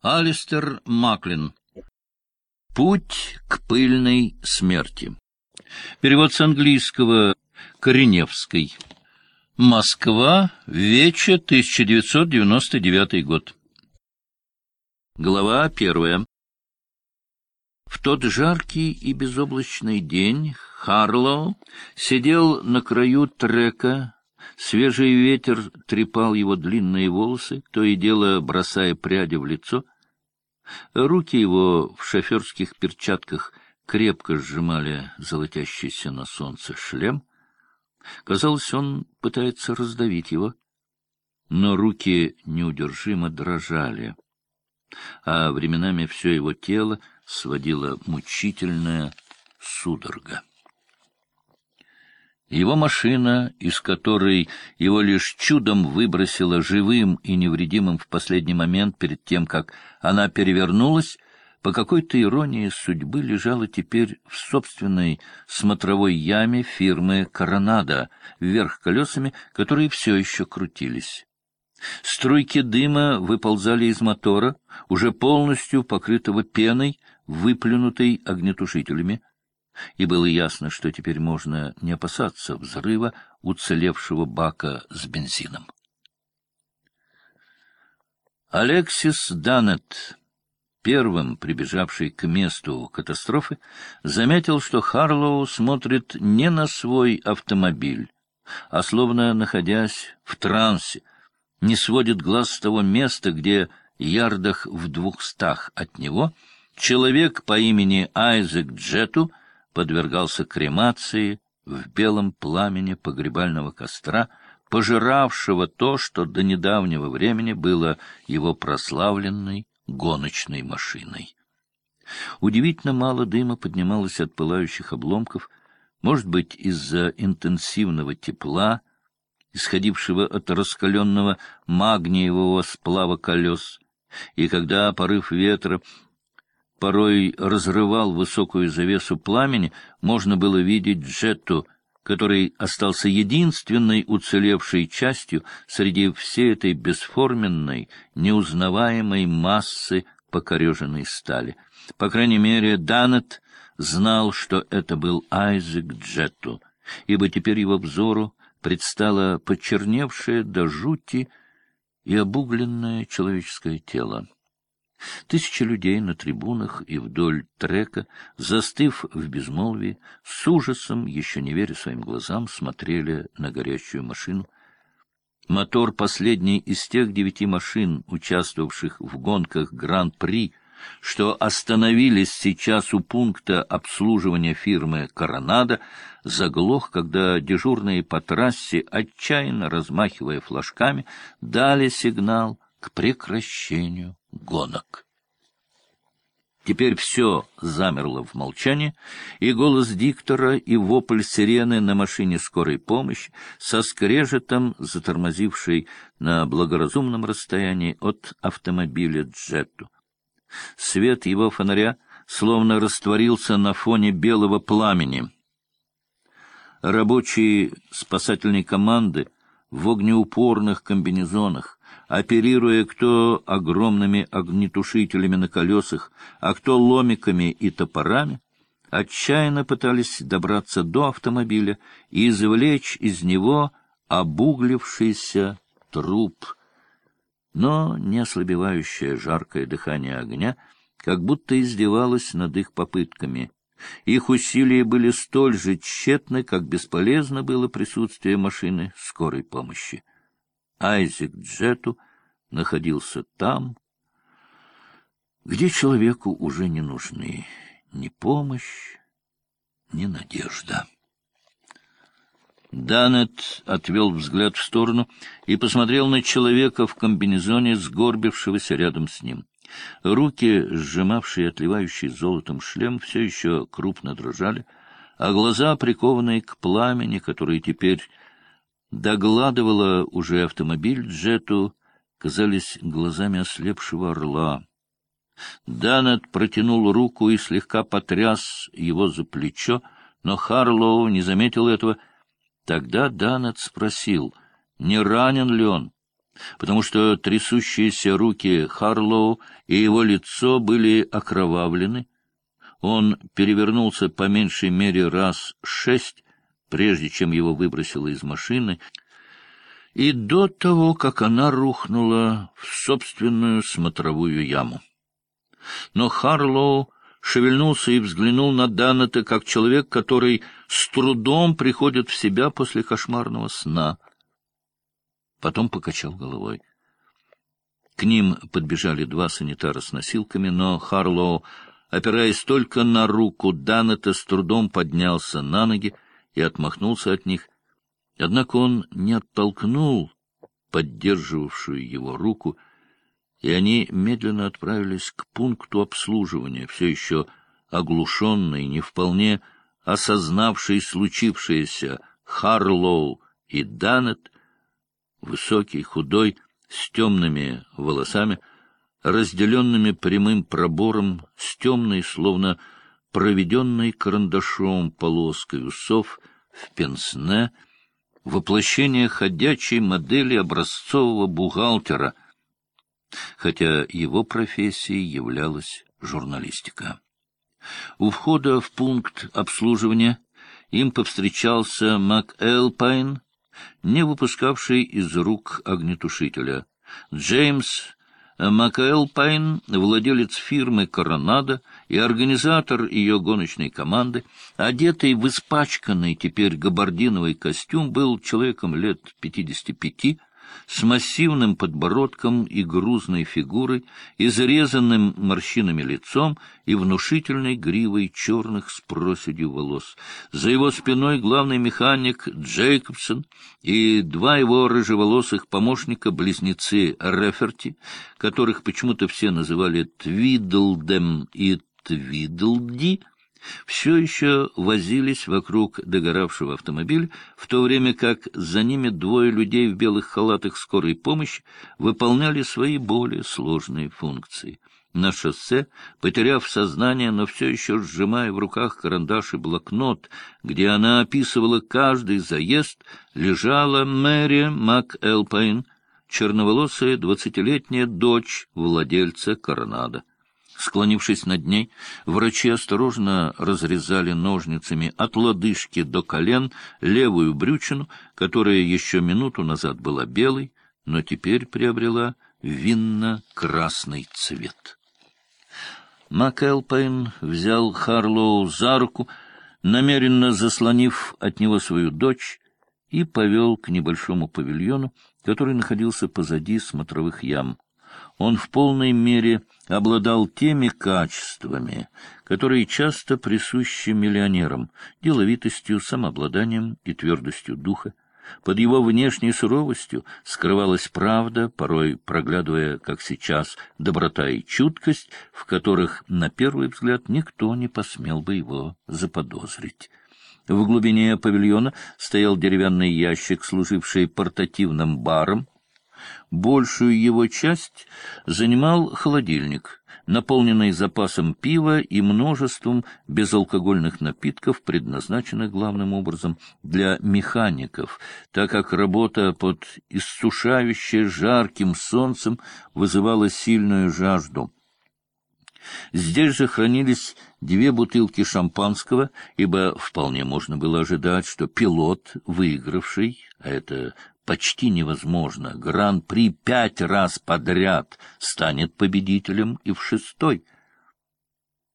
Алистер Маклин. Путь к пыльной смерти. Перевод с английского Кореневской. Москва, Вече, 1999 год. Глава первая. В тот жаркий и безоблачный день Харлоу сидел на краю трека Свежий ветер трепал его длинные волосы, то и дело бросая пряди в лицо. Руки его в шоферских перчатках крепко сжимали золотящийся на солнце шлем. Казалось, он пытается раздавить его, но руки неудержимо дрожали, а временами все его тело сводило мучительная судорога. Его машина, из которой его лишь чудом выбросило живым и невредимым в последний момент перед тем, как она перевернулась, по какой-то иронии судьбы лежала теперь в собственной смотровой яме фирмы «Коронада», вверх колесами, которые все еще крутились. Струйки дыма выползали из мотора, уже полностью покрытого пеной, выплюнутой огнетушителями, и было ясно, что теперь можно не опасаться взрыва уцелевшего бака с бензином. Алексис Данет, первым прибежавший к месту катастрофы, заметил, что Харлоу смотрит не на свой автомобиль, а словно находясь в трансе, не сводит глаз с того места, где ярдах в двухстах от него человек по имени Айзек Джету — подвергался кремации в белом пламени погребального костра, пожиравшего то, что до недавнего времени было его прославленной гоночной машиной. Удивительно мало дыма поднималось от пылающих обломков, может быть, из-за интенсивного тепла, исходившего от раскаленного магниевого сплава колес, и когда порыв ветра порой разрывал высокую завесу пламени, можно было видеть Джетту, который остался единственной уцелевшей частью среди всей этой бесформенной, неузнаваемой массы покореженной стали. По крайней мере, Данет знал, что это был Айзек Джетту, ибо теперь его взору предстало почерневшее до жути и обугленное человеческое тело. Тысячи людей на трибунах и вдоль трека, застыв в безмолвии, с ужасом, еще не веря своим глазам, смотрели на горящую машину. Мотор последней из тех девяти машин, участвовавших в гонках Гран-при, что остановились сейчас у пункта обслуживания фирмы «Коронада», заглох, когда дежурные по трассе, отчаянно размахивая флажками, дали сигнал к прекращению гонок. Теперь все замерло в молчании, и голос диктора и вопль сирены на машине скорой помощи со скрежетом, затормозившей на благоразумном расстоянии от автомобиля Джетту. Свет его фонаря словно растворился на фоне белого пламени. Рабочие спасательной команды в огнеупорных комбинезонах, оперируя кто огромными огнетушителями на колесах, а кто ломиками и топорами, отчаянно пытались добраться до автомобиля и извлечь из него обуглившийся труп. Но не ослабевающее жаркое дыхание огня как будто издевалось над их попытками. Их усилия были столь же тщетны, как бесполезно было присутствие машины скорой помощи. Айзек Джету находился там, где человеку уже не нужны ни помощь, ни надежда. Данет отвел взгляд в сторону и посмотрел на человека в комбинезоне, сгорбившегося рядом с ним. Руки, сжимавшие отливающий золотом шлем, все еще крупно дрожали, а глаза, прикованные к пламени, которые теперь догладывала уже автомобиль Джету, казались глазами ослепшего орла. Данет протянул руку и слегка потряс его за плечо, но Харлоу не заметил этого. Тогда Данет спросил, не ранен ли он. Потому что трясущиеся руки Харлоу и его лицо были окровавлены. Он перевернулся по меньшей мере раз шесть, прежде чем его выбросило из машины, и до того, как она рухнула в собственную смотровую яму. Но Харлоу шевельнулся и взглянул на Даннета как человек, который с трудом приходит в себя после кошмарного сна. Потом покачал головой. К ним подбежали два санитара с носилками, но Харлоу, опираясь только на руку Даннета, с трудом поднялся на ноги и отмахнулся от них. Однако он не оттолкнул поддерживавшую его руку, и они медленно отправились к пункту обслуживания, все еще оглушенный, не вполне осознавший случившееся Харлоу и Данет, высокий, худой, с темными волосами, разделенными прямым пробором, с темной, словно проведенной карандашом полоской усов в пенсне, воплощение ходячей модели образцового бухгалтера — хотя его профессией являлась журналистика. У входа в пункт обслуживания им повстречался МакЭлпайн, не выпускавший из рук огнетушителя. Джеймс МакЭлпайн, владелец фирмы «Коронадо» и организатор ее гоночной команды, одетый в испачканный теперь габардиновый костюм, был человеком лет пятидесяти пяти, с массивным подбородком и грузной фигурой, изрезанным морщинами лицом и внушительной гривой черных с проседью волос. За его спиной главный механик Джейкобсон и два его рыжеволосых помощника-близнецы Реферти, которых почему-то все называли Твидлдем и Твидлди, все еще возились вокруг догоравшего автомобиля, в то время как за ними двое людей в белых халатах скорой помощи выполняли свои более сложные функции. На шоссе, потеряв сознание, но все еще сжимая в руках карандаш и блокнот, где она описывала каждый заезд, лежала Мэри МакЭлпайн, черноволосая двадцатилетняя дочь владельца Коронада. Склонившись над ней, врачи осторожно разрезали ножницами от лодыжки до колен левую брючину, которая еще минуту назад была белой, но теперь приобрела винно-красный цвет. МакЭлпайн взял Харлоу за руку, намеренно заслонив от него свою дочь, и повел к небольшому павильону, который находился позади смотровых ям. Он в полной мере обладал теми качествами, которые часто присущи миллионерам, деловитостью, самообладанием и твердостью духа. Под его внешней суровостью скрывалась правда, порой проглядывая, как сейчас, доброта и чуткость, в которых, на первый взгляд, никто не посмел бы его заподозрить. В глубине павильона стоял деревянный ящик, служивший портативным баром, Большую его часть занимал холодильник, наполненный запасом пива и множеством безалкогольных напитков, предназначенных главным образом для механиков, так как работа под иссушающей жарким солнцем вызывала сильную жажду. Здесь же хранились две бутылки шампанского, ибо вполне можно было ожидать, что пилот, выигравший, а это почти невозможно, Гран-при пять раз подряд станет победителем и в шестой —